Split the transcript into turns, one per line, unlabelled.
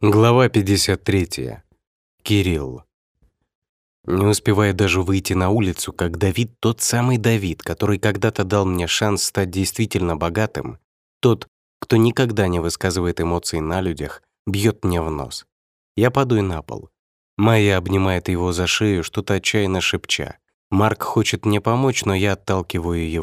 Глава 53. Кирилл. Не успевая даже выйти на улицу, как Давид, тот самый Давид, который когда-то дал мне шанс стать действительно богатым, тот, кто никогда не высказывает эмоций на людях, бьет мне в нос. Я падаю на пол. Майя обнимает его за шею, что-то отчаянно шепча. Марк хочет мне помочь, но я отталкиваю его.